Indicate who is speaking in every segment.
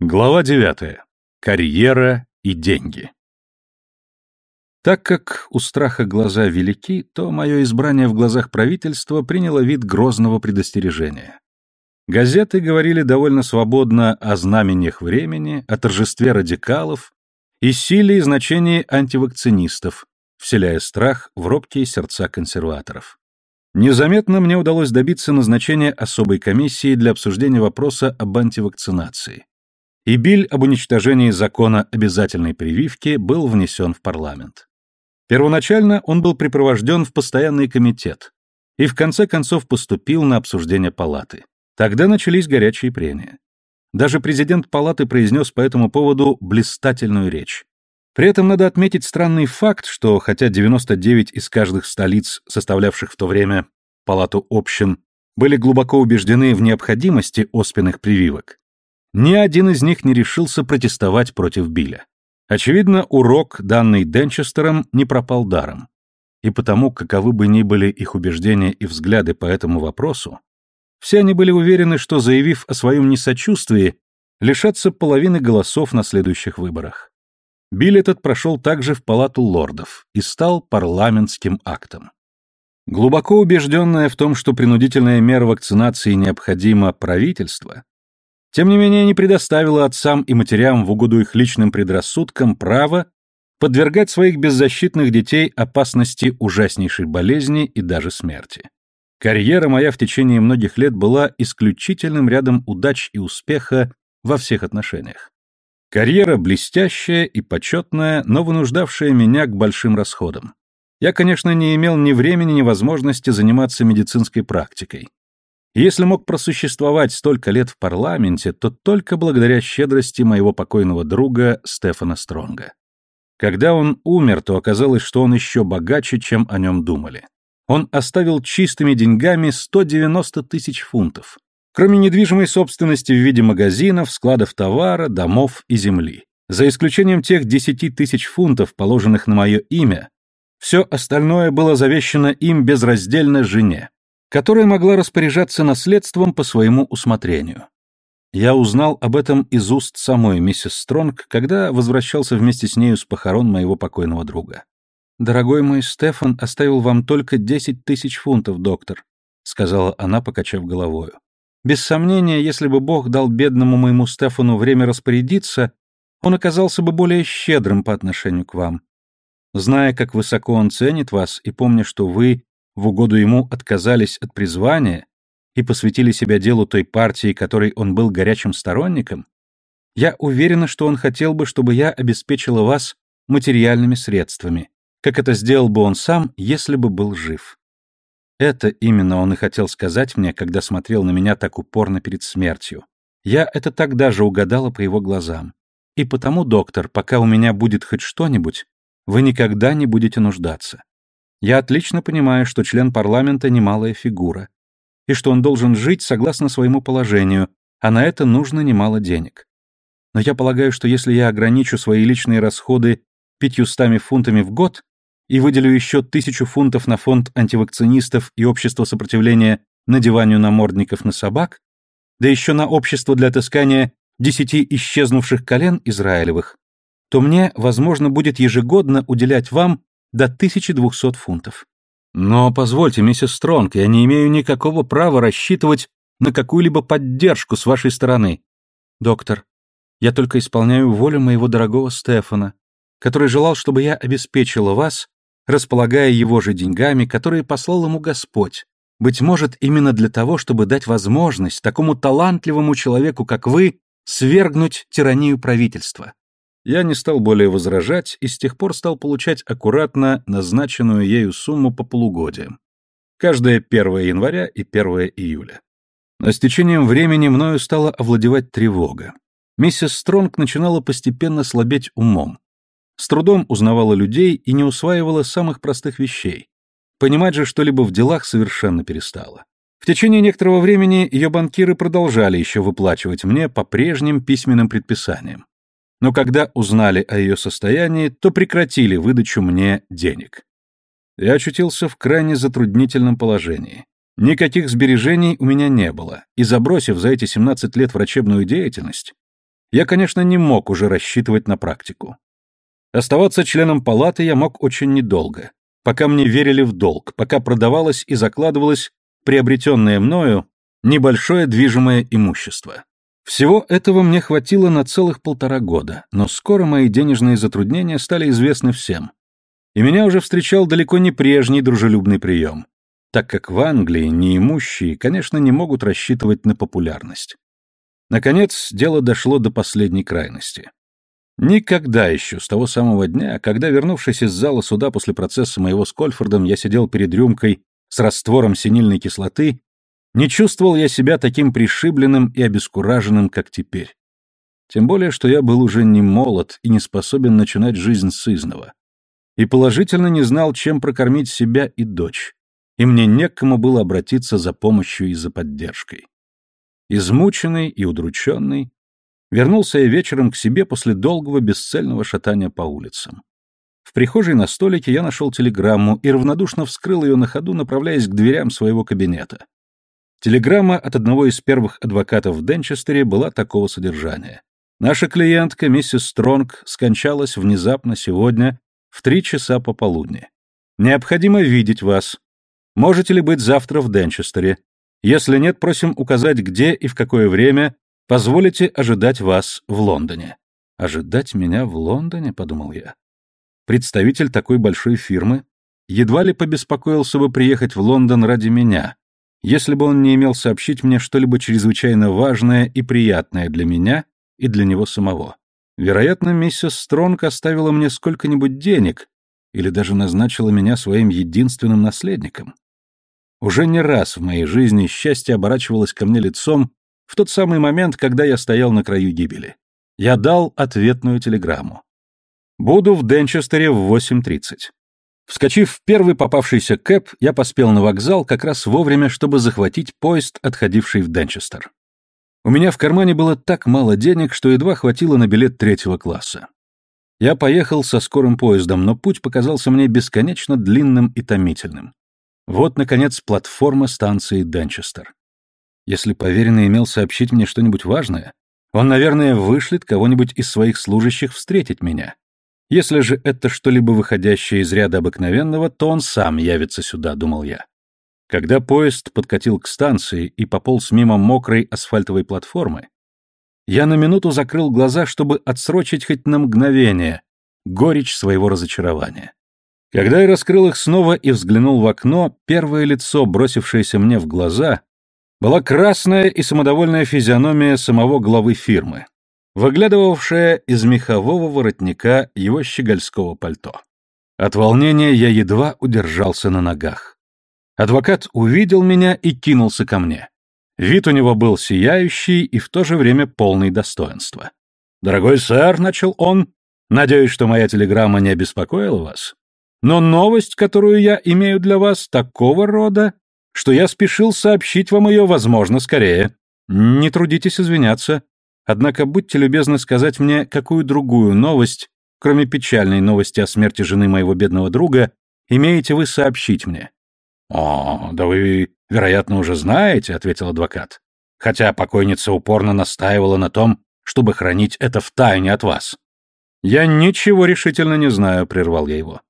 Speaker 1: Глава 9. Карьера и деньги. Так как у страха глаза велики, то мое избрание в глазах правительства приняло вид грозного предостережения. Газеты говорили довольно свободно о знамениях времени, о торжестве радикалов и силе и значении антивакцинистов, вселяя страх в робкие сердца консерваторов. Незаметно мне удалось добиться назначения особой комиссии для обсуждения вопроса об антивакцинации и биль об уничтожении закона обязательной прививки был внесен в парламент. Первоначально он был припровожден в постоянный комитет и в конце концов поступил на обсуждение палаты. Тогда начались горячие прения. Даже президент палаты произнес по этому поводу блистательную речь. При этом надо отметить странный факт, что хотя 99 из каждых столиц, составлявших в то время палату общин, были глубоко убеждены в необходимости оспенных прививок, ни один из них не решился протестовать против Билля. Очевидно, урок, данный Денчестером, не пропал даром. И потому, каковы бы ни были их убеждения и взгляды по этому вопросу, все они были уверены, что, заявив о своем несочувствии, лишатся половины голосов на следующих выборах. Билл этот прошел также в палату лордов и стал парламентским актом. Глубоко убежденное в том, что принудительная мера вакцинации необходима правительство, тем не менее не предоставила отцам и матерям в угоду их личным предрассудкам право подвергать своих беззащитных детей опасности ужаснейшей болезни и даже смерти. Карьера моя в течение многих лет была исключительным рядом удач и успеха во всех отношениях. Карьера блестящая и почетная, но вынуждавшая меня к большим расходам. Я, конечно, не имел ни времени, ни возможности заниматься медицинской практикой. Если мог просуществовать столько лет в парламенте, то только благодаря щедрости моего покойного друга Стефана Стронга. Когда он умер, то оказалось, что он еще богаче, чем о нем думали. Он оставил чистыми деньгами 190 тысяч фунтов, кроме недвижимой собственности в виде магазинов, складов товара, домов и земли. За исключением тех 10 тысяч фунтов, положенных на мое имя, все остальное было завещено им безраздельно жене которая могла распоряжаться наследством по своему усмотрению. Я узнал об этом из уст самой миссис Стронг, когда возвращался вместе с нею с похорон моего покойного друга. «Дорогой мой Стефан оставил вам только десять тысяч фунтов, доктор», — сказала она, покачав головою. «Без сомнения, если бы Бог дал бедному моему Стефану время распорядиться, он оказался бы более щедрым по отношению к вам. Зная, как высоко он ценит вас, и помня, что вы в угоду ему отказались от призвания и посвятили себя делу той партии, которой он был горячим сторонником, я уверена, что он хотел бы, чтобы я обеспечила вас материальными средствами, как это сделал бы он сам, если бы был жив. Это именно он и хотел сказать мне, когда смотрел на меня так упорно перед смертью. Я это тогда же угадала по его глазам. И потому, доктор, пока у меня будет хоть что-нибудь, вы никогда не будете нуждаться. Я отлично понимаю, что член парламента немалая фигура, и что он должен жить согласно своему положению, а на это нужно немало денег. Но я полагаю, что если я ограничу свои личные расходы пятьюстами фунтами в год и выделю еще тысячу фунтов на фонд антивакцинистов и общество сопротивления надеванию намордников на собак, да еще на общество для отыскания десяти исчезнувших колен Израилевых, то мне, возможно, будет ежегодно уделять вам до 1200 фунтов. Но позвольте, миссис Стронг, я не имею никакого права рассчитывать на какую-либо поддержку с вашей стороны. Доктор, я только исполняю волю моего дорогого Стефана, который желал, чтобы я обеспечила вас, располагая его же деньгами, которые послал ему Господь, быть может, именно для того, чтобы дать возможность такому талантливому человеку, как вы, свергнуть тиранию правительства. Я не стал более возражать и с тех пор стал получать аккуратно назначенную ею сумму по полугодиям. Каждое 1 января и 1 июля. Но с течением времени мною стала овладевать тревога. Миссис Стронг начинала постепенно слабеть умом. С трудом узнавала людей и не усваивала самых простых вещей. Понимать же что-либо в делах совершенно перестала. В течение некоторого времени ее банкиры продолжали еще выплачивать мне по прежним письменным предписаниям но когда узнали о ее состоянии, то прекратили выдачу мне денег. Я очутился в крайне затруднительном положении. Никаких сбережений у меня не было, и забросив за эти 17 лет врачебную деятельность, я, конечно, не мог уже рассчитывать на практику. Оставаться членом палаты я мог очень недолго, пока мне верили в долг, пока продавалось и закладывалось приобретенное мною небольшое движимое имущество. Всего этого мне хватило на целых полтора года, но скоро мои денежные затруднения стали известны всем. И меня уже встречал далеко не прежний дружелюбный прием, так как в Англии неимущие, конечно, не могут рассчитывать на популярность. Наконец, дело дошло до последней крайности. Никогда еще, с того самого дня, когда, вернувшись из зала суда после процесса моего с Кольфордом, я сидел перед рюмкой с раствором синильной кислоты, не чувствовал я себя таким пришибленным и обескураженным, как теперь. Тем более, что я был уже не молод и не способен начинать жизнь с изного. И положительно не знал, чем прокормить себя и дочь. И мне некому было обратиться за помощью и за поддержкой. Измученный и удрученный, вернулся я вечером к себе после долгого бесцельного шатания по улицам. В прихожей на столике я нашел телеграмму и равнодушно вскрыл ее на ходу, направляясь к дверям своего кабинета. Телеграмма от одного из первых адвокатов в Денчестере была такого содержания. Наша клиентка, миссис Стронг, скончалась внезапно сегодня в три часа пополудни. Необходимо видеть вас. Можете ли быть завтра в Денчестере? Если нет, просим указать, где и в какое время позволите ожидать вас в Лондоне. Ожидать меня в Лондоне, подумал я. Представитель такой большой фирмы едва ли побеспокоился бы приехать в Лондон ради меня, если бы он не имел сообщить мне что-либо чрезвычайно важное и приятное для меня и для него самого. Вероятно, миссис Стронг оставила мне сколько-нибудь денег или даже назначила меня своим единственным наследником. Уже не раз в моей жизни счастье оборачивалось ко мне лицом в тот самый момент, когда я стоял на краю гибели. Я дал ответную телеграмму. Буду в Денчестере в 8.30. Вскочив в первый попавшийся кэп, я поспел на вокзал как раз вовремя, чтобы захватить поезд, отходивший в Денчестер. У меня в кармане было так мало денег, что едва хватило на билет третьего класса. Я поехал со скорым поездом, но путь показался мне бесконечно длинным и томительным. Вот, наконец, платформа станции Денчестер. Если поверенный имел сообщить мне что-нибудь важное, он, наверное, вышлет кого-нибудь из своих служащих встретить меня. Если же это что-либо выходящее из ряда обыкновенного, то он сам явится сюда, думал я. Когда поезд подкатил к станции и пополз мимо мокрой асфальтовой платформы, я на минуту закрыл глаза, чтобы отсрочить хоть на мгновение горечь своего разочарования. Когда я раскрыл их снова и взглянул в окно, первое лицо, бросившееся мне в глаза, была красная и самодовольная физиономия самого главы фирмы, выглядывавшая из мехового воротника его щегольского пальто. От волнения я едва удержался на ногах. Адвокат увидел меня и кинулся ко мне. Вид у него был сияющий и в то же время полный достоинства. «Дорогой сэр», — начал он, — «надеюсь, что моя телеграмма не обеспокоила вас. Но новость, которую я имею для вас, такого рода, что я спешил сообщить вам ее, возможно, скорее. Не трудитесь извиняться. Однако будьте любезны сказать мне, какую другую новость, кроме печальной новости о смерти жены моего бедного друга, имеете вы сообщить мне?» «О, да вы, вероятно, уже знаете», — ответил адвокат. «Хотя покойница упорно настаивала на том, чтобы хранить это в тайне от вас». «Я ничего решительно не знаю», — прервал я его.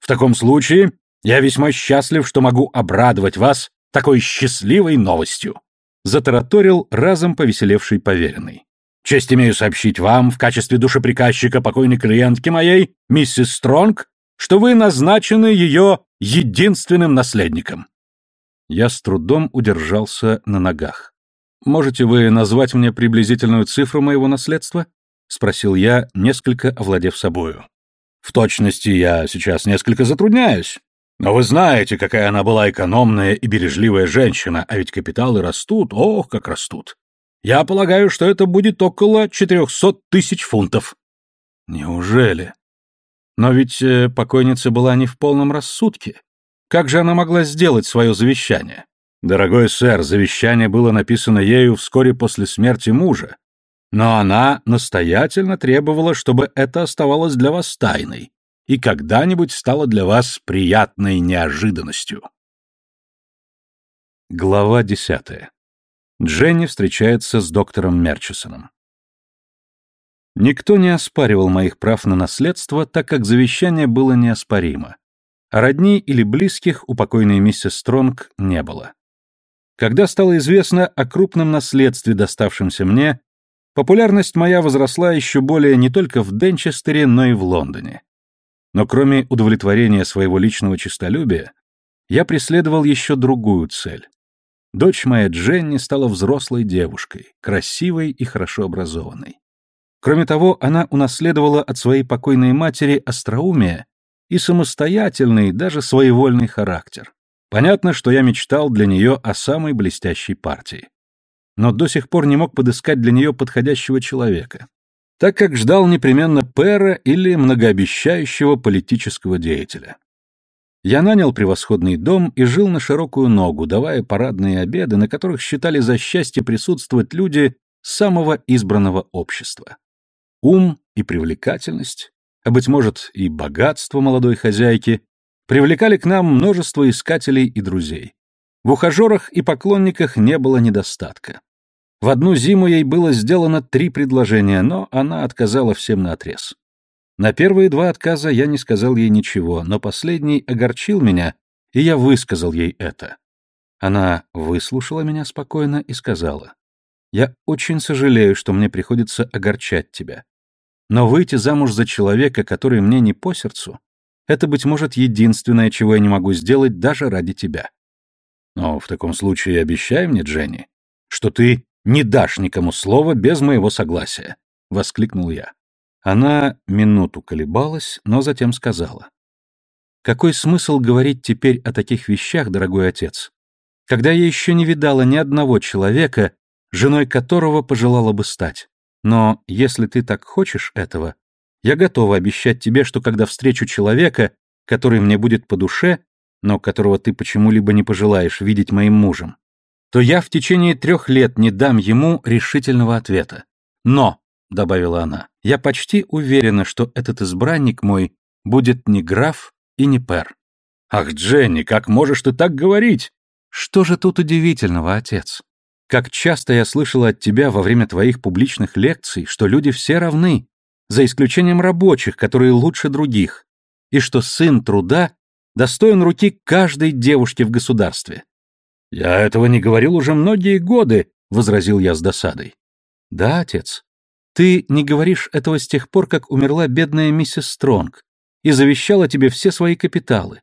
Speaker 1: «В таком случае я весьма счастлив, что могу обрадовать вас такой счастливой новостью», — затараторил разом повеселевший поверенный. «Честь имею сообщить вам в качестве душеприказчика покойной клиентки моей, миссис Стронг, что вы назначены ее единственным наследником». Я с трудом удержался на ногах. «Можете вы назвать мне приблизительную цифру моего наследства?» — спросил я, несколько овладев собою. «В точности я сейчас несколько затрудняюсь. Но вы знаете, какая она была экономная и бережливая женщина, а ведь капиталы растут, ох, как растут. Я полагаю, что это будет около четырехсот тысяч фунтов. Неужели? Но ведь э, покойница была не в полном рассудке. Как же она могла сделать свое завещание? Дорогой сэр, завещание было написано ею вскоре после смерти мужа, но она настоятельно требовала, чтобы это оставалось для вас тайной и когда-нибудь стало для вас приятной неожиданностью. Глава десятая. Дженни встречается с доктором Мерчисоном. Никто не оспаривал моих прав на наследство, так как завещание было неоспоримо. А родни или близких у покойной миссис Стронг не было. Когда стало известно о крупном наследстве, доставшемся мне, популярность моя возросла еще более не только в Денчестере, но и в Лондоне. Но кроме удовлетворения своего личного честолюбия, я преследовал еще другую цель. Дочь моя Дженни стала взрослой девушкой, красивой и хорошо образованной. Кроме того, она унаследовала от своей покойной матери остроумие и самостоятельный, даже своевольный характер. Понятно, что я мечтал для нее о самой блестящей партии. Но до сих пор не мог подыскать для нее подходящего человека, так как ждал непременно пэра или многообещающего политического деятеля. Я нанял превосходный дом и жил на широкую ногу, давая парадные обеды, на которых считали за счастье присутствовать люди самого избранного общества. Ум и привлекательность, а, быть может, и богатство молодой хозяйки, привлекали к нам множество искателей и друзей. В ухажерах и поклонниках не было недостатка. В одну зиму ей было сделано три предложения, но она отказала всем наотрез. На первые два отказа я не сказал ей ничего, но последний огорчил меня, и я высказал ей это. Она выслушала меня спокойно и сказала, «Я очень сожалею, что мне приходится огорчать тебя. Но выйти замуж за человека, который мне не по сердцу, это, быть может, единственное, чего я не могу сделать даже ради тебя. Но в таком случае обещай мне, Дженни, что ты не дашь никому слова без моего согласия, — воскликнул я. Она минуту колебалась, но затем сказала. «Какой смысл говорить теперь о таких вещах, дорогой отец, когда я еще не видала ни одного человека, женой которого пожелала бы стать? Но если ты так хочешь этого, я готова обещать тебе, что когда встречу человека, который мне будет по душе, но которого ты почему-либо не пожелаешь видеть моим мужем, то я в течение трех лет не дам ему решительного ответа. Но — добавила она, — «я почти уверена, что этот избранник мой будет не граф и не пер». «Ах, Дженни, как можешь ты так говорить?» «Что же тут удивительного, отец? Как часто я слышала от тебя во время твоих публичных лекций, что люди все равны, за исключением рабочих, которые лучше других, и что сын труда достоин руки каждой девушки в государстве».
Speaker 2: «Я этого не говорил уже многие годы», — возразил я с досадой.
Speaker 1: «Да, отец, ты не говоришь этого с тех пор, как умерла бедная миссис Стронг и завещала тебе все свои капиталы.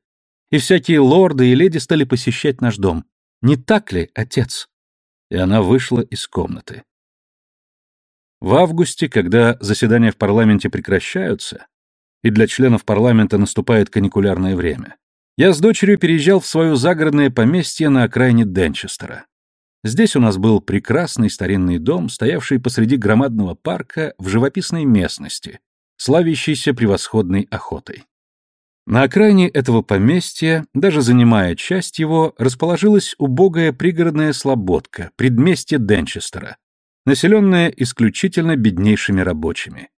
Speaker 1: И всякие лорды и леди стали посещать наш дом. Не так ли, отец?» И она вышла из комнаты. В августе, когда заседания в парламенте прекращаются, и для членов парламента наступает каникулярное время, я с дочерью переезжал в свое загородное поместье на окраине Денчестера. Здесь у нас был прекрасный старинный дом, стоявший посреди громадного парка в живописной местности, славящийся превосходной охотой. На окраине этого поместья, даже занимая часть его, расположилась убогая пригородная слободка, предместье Денчестера, населенная исключительно беднейшими рабочими.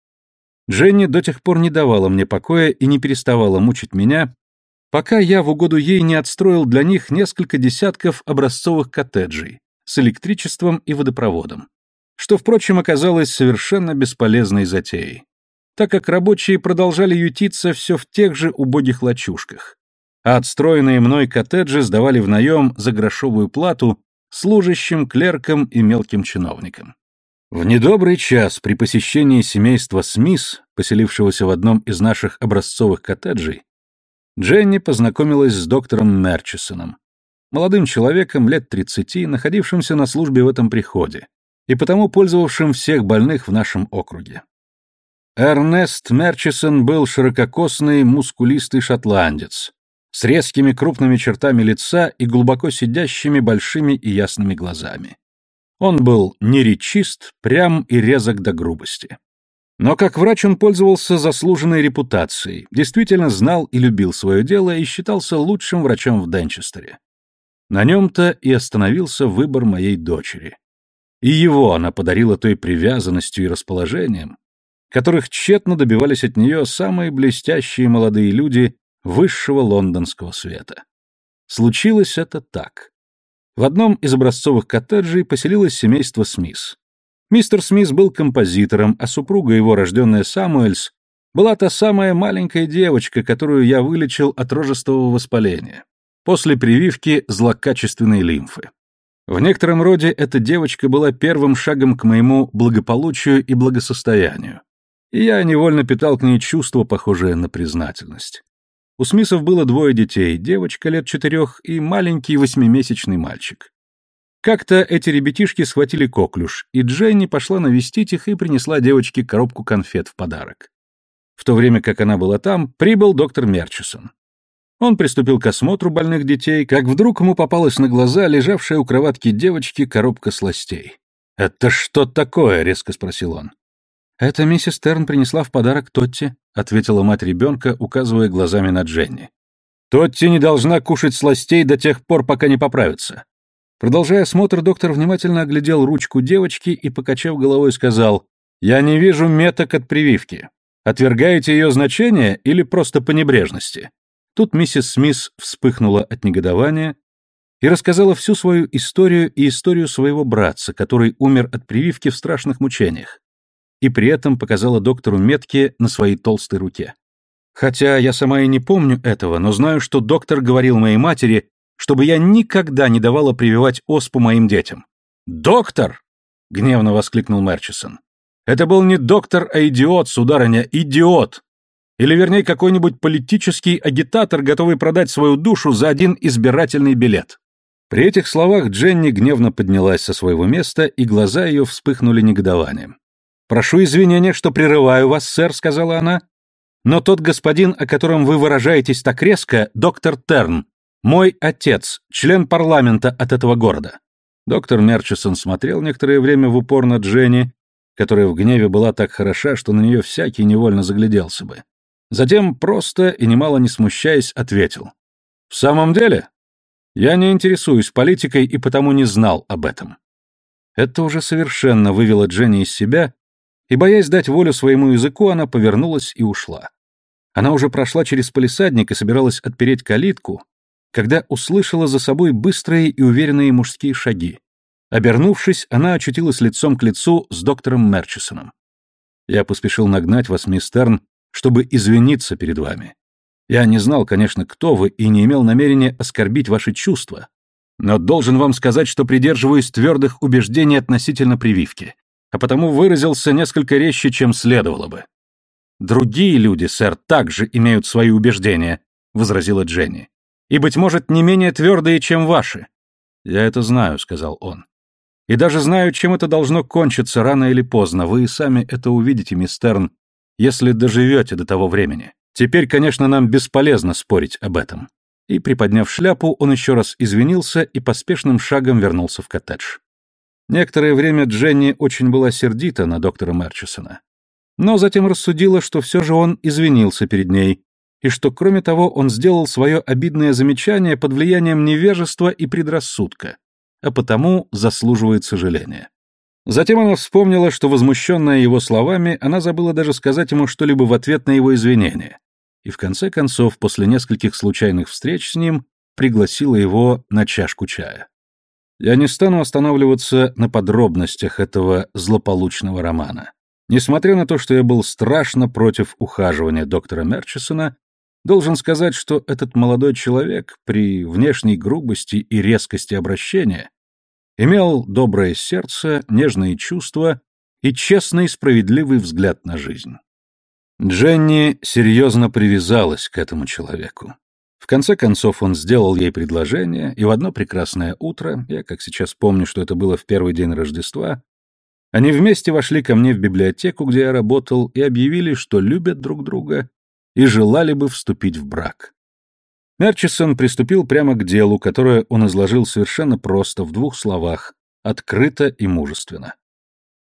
Speaker 1: Дженни до тех пор не давала мне покоя и не переставала мучить меня, пока я в угоду ей не отстроил для них несколько десятков образцовых коттеджей, с электричеством и водопроводом, что, впрочем, оказалось совершенно бесполезной затеей, так как рабочие продолжали ютиться все в тех же убогих лачушках, а отстроенные мной коттеджи сдавали в наем за грошовую плату служащим, клеркам и мелким чиновникам. В недобрый час при посещении семейства Смис, поселившегося в одном из наших образцовых коттеджей, Дженни познакомилась с доктором Мерчисоном, молодым человеком лет 30, находившимся на службе в этом приходе, и потому пользовавшим всех больных в нашем округе. Эрнест Мерчисон был ширококосный, мускулистый шотландец, с резкими крупными чертами лица и глубоко сидящими большими и ясными глазами. Он был неречист, прям и резок до грубости. Но как врач он пользовался заслуженной репутацией, действительно знал и любил свое дело и считался лучшим врачом в Денчестере. На нем-то и остановился выбор моей дочери. И его она подарила той привязанностью и расположением, которых тщетно добивались от нее самые блестящие молодые люди высшего лондонского света. Случилось это так. В одном из образцовых коттеджей поселилось семейство Смис. Мистер Смис был композитором, а супруга его, рожденная Самуэльс, была та самая маленькая девочка, которую я вылечил от рожестого воспаления после прививки злокачественной лимфы. В некотором роде эта девочка была первым шагом к моему благополучию и благосостоянию, и я невольно питал к ней чувство, похожее на признательность. У Смисов было двое детей, девочка лет четырех и маленький восьмимесячный мальчик. Как-то эти ребятишки схватили коклюш, и Дженни пошла навестить их и принесла девочке коробку конфет в подарок. В то время как она была там, прибыл доктор Мерчисон. Он приступил к осмотру больных детей, как вдруг ему попалась на глаза лежавшая у кроватки девочки коробка сластей. «Это что такое?» — резко спросил он. «Это миссис Терн принесла в подарок Тотти», — ответила мать ребенка, указывая глазами на Дженни. «Тотти не должна кушать сластей до тех пор, пока не поправится». Продолжая осмотр, доктор внимательно оглядел ручку девочки и, покачав головой, сказал, «Я не вижу меток от прививки. Отвергаете ее значение или просто по небрежности?» Тут миссис Смис вспыхнула от негодования и рассказала всю свою историю и историю своего братца, который умер от прививки в страшных мучениях, и при этом показала доктору метки на своей толстой руке. Хотя я сама и не помню этого, но знаю, что доктор говорил моей матери, чтобы я никогда не давала прививать оспу моим детям. «Доктор!» — гневно воскликнул Мерчисон. «Это был не доктор, а идиот, сударыня, идиот! Или, вернее, какой-нибудь политический агитатор, готовый продать свою душу за один избирательный билет. При этих словах Дженни гневно поднялась со своего места, и глаза ее вспыхнули негодованием. «Прошу извинения, что прерываю вас, сэр», — сказала она. «Но тот господин, о котором вы выражаетесь так резко, доктор Терн, мой отец, член парламента от этого города». Доктор Мерчисон смотрел некоторое время в упор на Дженни, которая в гневе была так хороша, что на нее всякий невольно загляделся бы. Затем, просто и немало не смущаясь, ответил. «В самом деле? Я не интересуюсь политикой и потому не знал об этом». Это уже совершенно вывело Дженни из себя, и, боясь дать волю своему языку, она повернулась и ушла. Она уже прошла через полисадник и собиралась отпереть калитку, когда услышала за собой быстрые и уверенные мужские шаги. Обернувшись, она очутилась лицом к лицу с доктором Мерчисоном. Я поспешил нагнать вас, мисс Терн, чтобы извиниться перед вами. Я не знал, конечно, кто вы, и не имел намерения оскорбить ваши чувства, но должен вам сказать, что придерживаюсь твердых убеждений относительно прививки, а потому выразился несколько резче, чем следовало бы. Другие люди, сэр, также имеют свои убеждения, возразила Дженни. И быть может, не менее твердые, чем ваши. Я это знаю, сказал он. И даже знаю, чем это должно кончиться рано или поздно. Вы и сами это увидите, мистерн, если доживете до того времени. Теперь, конечно, нам бесполезно спорить об этом». И, приподняв шляпу, он еще раз извинился и поспешным шагом вернулся в коттедж. Некоторое время Дженни очень была сердита на доктора Мерчисона. Но затем рассудила, что все же он извинился перед ней, и что, кроме того, он сделал свое обидное замечание под влиянием невежества и предрассудка, а потому заслуживает сожаления. Затем она вспомнила, что, возмущенная его словами, она забыла даже сказать ему что-либо в ответ на его извинения. И в конце концов, после нескольких случайных встреч с ним, пригласила его на чашку чая. Я не стану останавливаться на подробностях этого злополучного романа. Несмотря на то, что я был страшно против ухаживания доктора Мерчисона, должен сказать, что этот молодой человек при внешней грубости и резкости обращения Имел доброе сердце, нежные чувства и честный справедливый взгляд на жизнь. Дженни серьезно привязалась к этому человеку. В конце концов он сделал ей предложение, и в одно прекрасное утро, я как сейчас помню, что это было в первый день Рождества, они вместе вошли ко мне в библиотеку, где я работал, и объявили, что любят друг друга и желали бы вступить в брак. Мерчисон приступил прямо к делу, которое он изложил совершенно просто, в двух словах, открыто и мужественно.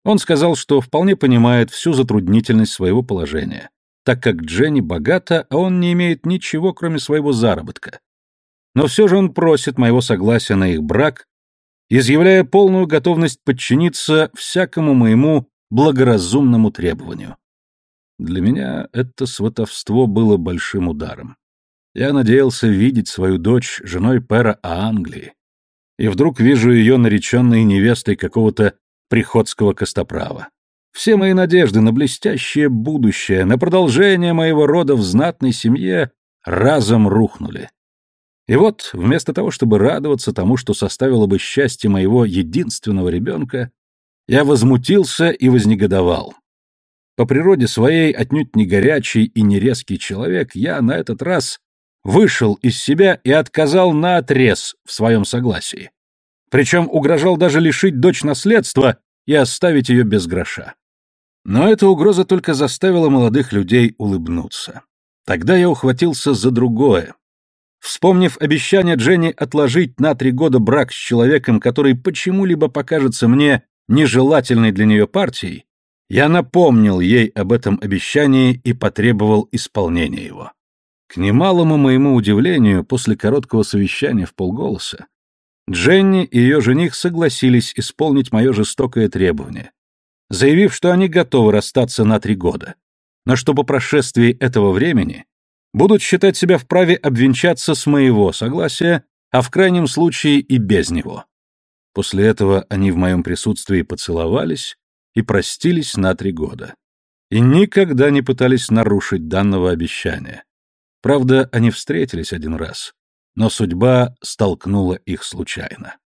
Speaker 1: Он сказал, что вполне понимает всю затруднительность своего положения, так как Дженни богата, а он не имеет ничего, кроме своего заработка. Но все же он просит моего согласия на их брак, изъявляя полную готовность подчиниться всякому моему благоразумному требованию. Для меня это сватовство было большим ударом. Я надеялся видеть свою дочь женой пэра Англии. И вдруг вижу ее нареченной невестой какого-то приходского костоправа. Все мои надежды на блестящее будущее, на продолжение моего рода в знатной семье разом рухнули. И вот, вместо того, чтобы радоваться тому, что составило бы счастье моего единственного ребенка, я возмутился и вознегодовал. По природе своей, отнюдь не горячий и не резкий человек, я на этот раз вышел из себя и отказал наотрез в своем согласии. Причем угрожал даже лишить дочь наследства и оставить ее без гроша. Но эта угроза только заставила молодых людей улыбнуться. Тогда я ухватился за другое. Вспомнив обещание Дженни отложить на три года брак с человеком, который почему-либо покажется мне нежелательной для нее партией, я напомнил ей об этом обещании и потребовал исполнения его. К немалому моему удивлению, после короткого совещания в полголоса, Дженни и ее жених согласились исполнить мое жестокое требование, заявив, что они готовы расстаться на три года, но что по прошествии этого времени будут считать себя вправе обвенчаться с моего согласия, а в крайнем случае и без него. После этого они в моем присутствии поцеловались и простились на три года. И никогда не пытались нарушить данного обещания. Правда, они встретились один раз, но судьба столкнула их случайно.